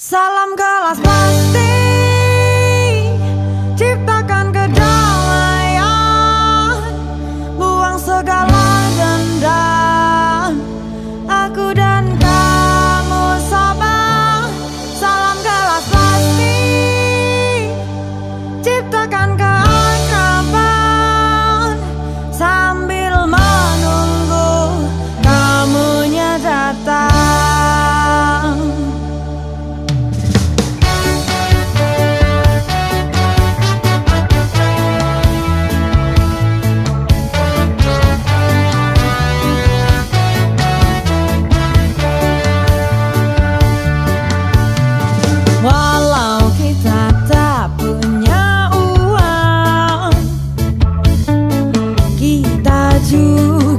Salam kelas pasti maju